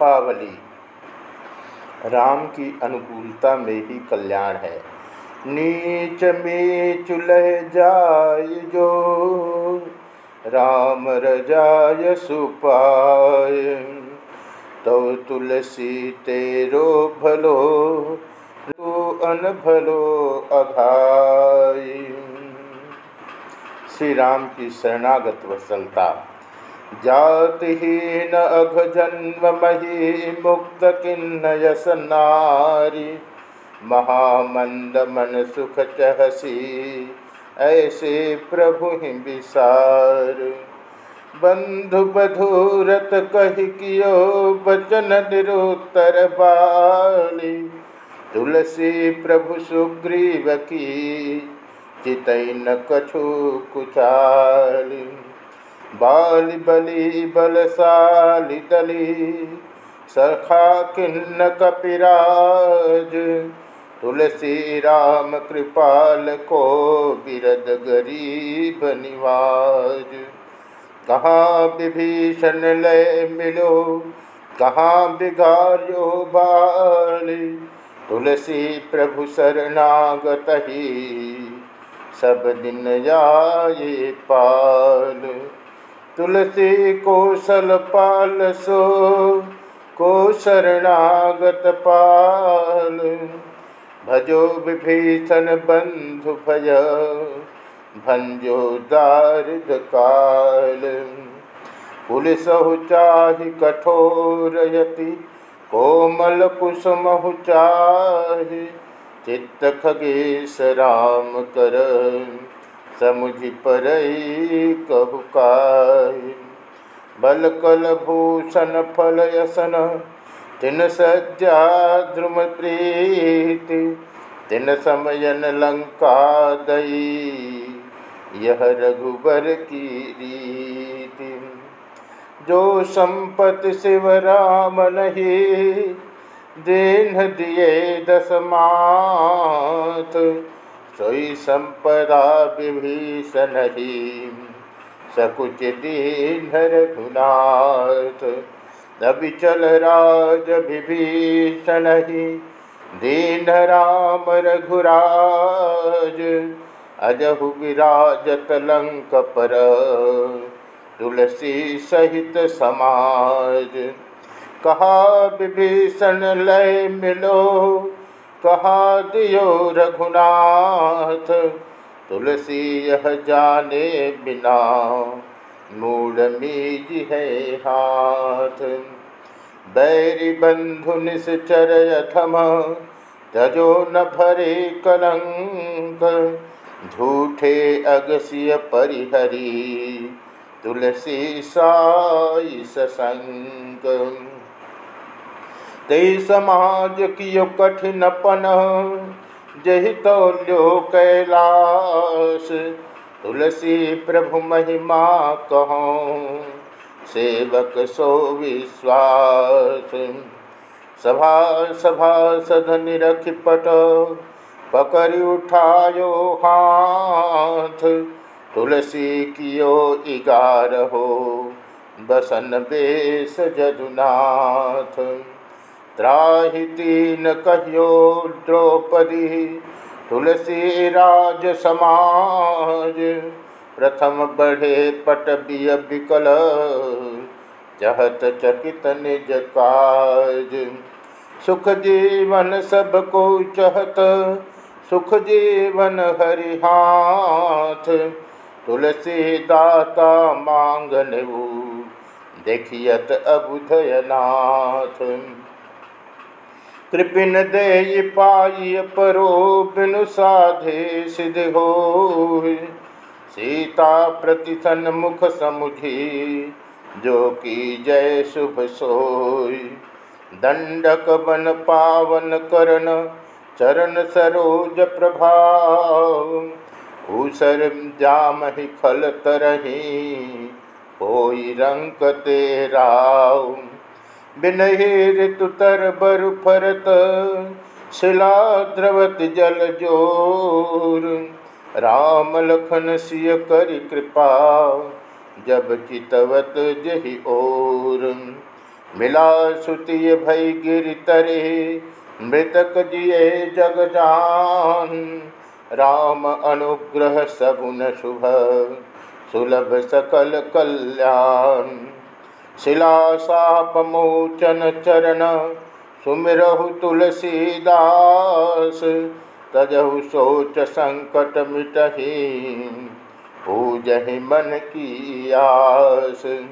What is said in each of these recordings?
रूपावली। राम की अनुकूलता में ही कल्याण है। नीच में चुलह जाय जो, राम रजाय सुपाय। तो तुलसी तेरो भलो तो अन भलो अघाय। श्री राम की शरणागत वसलता जातिहीन अघ जन्म मही मुक्त किन्न यस नारी। महामंद मन सुख चहसी, ऐसे प्रभु ही विसार। बंधु बधूरत कही कियो बचन निरुत्तर बाली। तुलसी प्रभु सुग्रीव की चितई न कछु कुचाली। बाल बलि बलशाली दली सखा किन्न कपिराज, तुलसी राम कृपाल को बिरद गरीब निवाज। कहाँ विभीषण लय मिलो, कहाँ बिगाड़ो बाली, तुलसी प्रभु शरणागत ही सब दिन जाए पाल। तुलसी कौशल पाल सो को शरणागत पाल। भजो विभीषण बंधु भय भंजो दारिद काल। पुलिस चाहि कठोर यति, कोमल कुसुम चाहि, चित्त खगेश राम कर। समुझि पर बल कल भूषण फल यसन, तिन सज्जा ध्रुम प्रीति, तिन समयन लंका दई, यह रघुबर की रीति। जो संपत शिव राम नहीं, दीन दिए दसमात सोई संपदा विभीषण ही। सकुच दीन रघुनाथ चल राज विभीषण ही। दीन राम रघुराज, अजहु विराजत लंक पर। तुलसी सहित समाज, कहा विभीषण लय मिलो? कहा रघुनाथ, तुलसी यह जाने बिना मूड मीज है हाथ। बैरी बंधु निश्चर थम तजो न भरे कलंक, झूठे अगसिय परिहरी, तुलसी साई ससंग। ते समाज कियो कठिनपन जहि तौल्यो कैलाश, तुलसी प्रभु महिमा कहो। सेवक सो विश्वास, सभा सभा सधन रख पट। पकड़ उठायो हाथ, तुलसी कियो इगार हो बसन बेस जदुनाथ। त्राहि तीन कहियो द्रौपदी। तुलसी राज समाज, प्रथम बढ़े पट बिय बिकल चहत चकित निज काज। सुख जीवन सबको चहत, सुख जीवन हरि हाथ। तुलसी दाता मांगन देखियत अबुधयनाथ कृपिन दे पाई परो बिनु साधे सिद्ध हो सीता प्रतिथन मुख समुझी, जो की जय शुभ सोय दंडक बन पावन करण, चरण सरोज प्रभाव। ऊसर जाम ही खल तरही होई रंग तेराव। बिनहि बरु फरत, शिला द्रवत जल ज़ोर। राम लखन सिय कर कृपा, जब चितवत जहि ओर। मिला सुतिय भई गिर तरे, मृतक जिये जग जान। राम अनुग्रह सगुन शुभ, सुलभ सकल कल्याण। शिला मोचन चरण, सुमिरहु तुलसीदास, तजहु सोच संकट मिटही पूजहि मन की आस।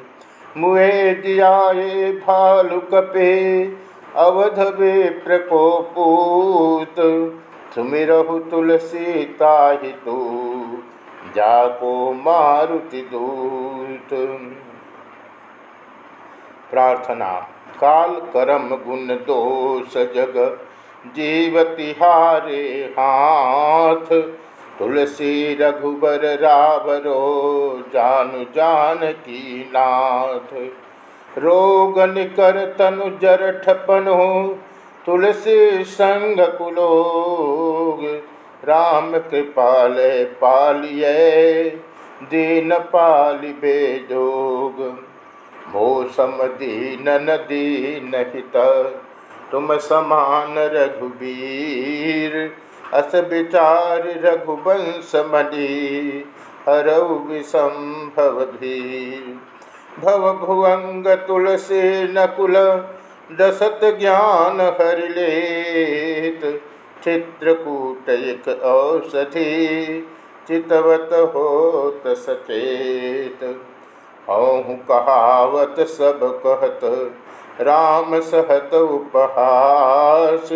मुए जियाए भालु कपे अवध वे प्रकोपूत सुमिरहु तुलसी तू, जाको मारुति दूत। प्रार्थना। काल करम गुण दोष जग, जीवति हारे हाथ। तुलसी रघुबर रावरो, जान जान की नाथ। रोग निकर तनु जर ठपनो, तुलसी संग कुलोग। राम कृपाल पालिय दीन पालि बेजोग मौसम दीन दीन हित तुम समान रघुबीर, अस विचार रघुवंश मणि, हरऊ विसंभव भीर भव भुवंग तुलसी नकुल दसत ज्ञान हरिलेत चित्रकूट एक औषधि, चितवत होत सचेत। अहु कहावत सब कहत, राम सहत उपहास।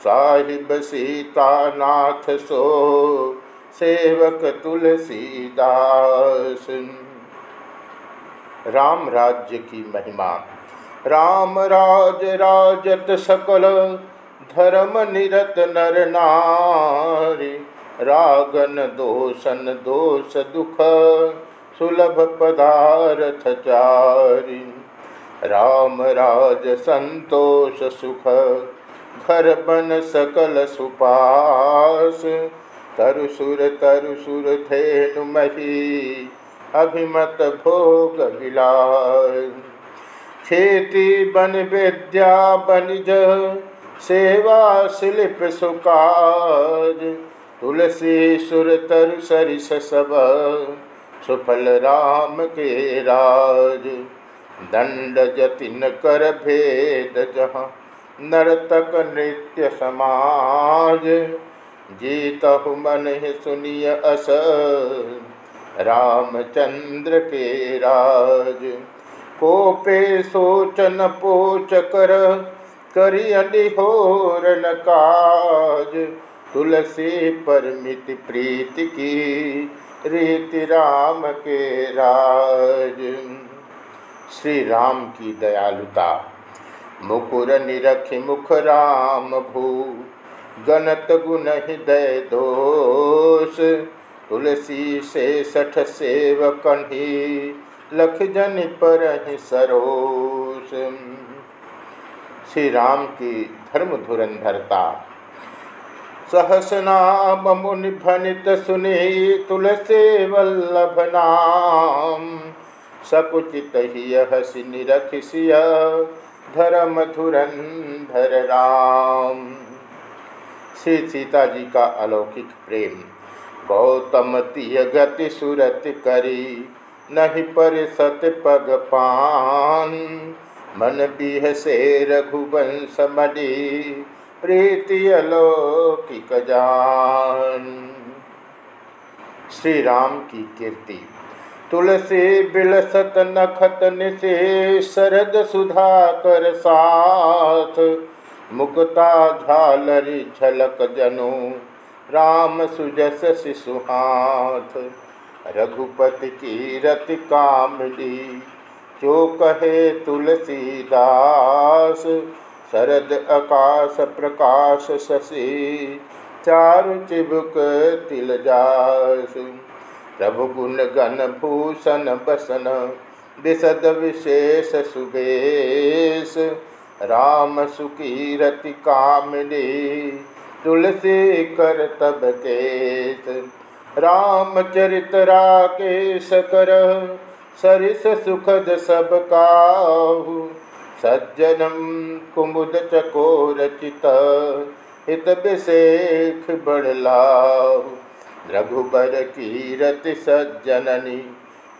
साहिब सीता नाथ सो, सेवक तुलसीदास। राम राज्य की महिमा, राम राज राजत सकल, धर्म निरत नर नारी। रागन दोषन दोष दुख सुलभ पदार्थ चारि राम राज संतोष सुख, घर बन सकल सुपास। तरुसुर तरुसुर धेनु मही, अभिमत भोग विलास। खेती बन विद्या बनिज, सेवा शिल्प सुकाज। तुलसी सुर तरु सरिस सब सुफल राम के राज। दंड जतिन कर भेद जहाँ नर्तक नृत्य समाज। जीतहु मन सुनिय अस। रामचंद्र के राज। कोपे सोचन पोच कर करियहोर न काज। तुलसी परमित प्रीति की, रीति राम के राज। श्री राम की दयालुता, मुकुर निरख मुख राम भू। गणत गुण हृदय दोष, तुलसी से सठ सेव कन्ही लख जन पर सरोष। श्री राम की धर्म धुरंधरता सहसनाम मुनि भनित सुने तुलसे वल्लभ नाम सकुचित हसी निरख सिय धुरंधर राम श्री सीता जी का अलौकिक प्रेम गौतम तिय गति सुरत करी, नहीं पर सत पग पान। मन बिह से रघुवंश मडी प्रीति अलौकिक श्री राम की कीर्ति। तुलसी बिलसत नखत निशे शरद सुधा कर साथ। मुक्ता झालरी झलक जनु, राम सुजस शिशुहाथ रघुपति की रति कामली जो कहे तुलसीदास शरद आकाश प्रकाश शशि, चारु चिबुक तिल जासु। प्रभु गुण गण भूषण बसन, विशद विशेष सुबेश राम सुकीरति कामिनी तुलसी कर तब केश रामचरित राकेश कर, सरिस सुखद सब काहू। सज्जनम कुमुद चकोरचित हित विशेख बड़लाभ रघुबर कीरति सज्जननी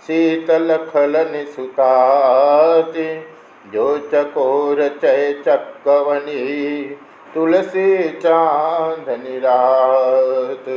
शीतल खलन सुताति जो चकोर चय चकवनी तुलसी चाँद निरात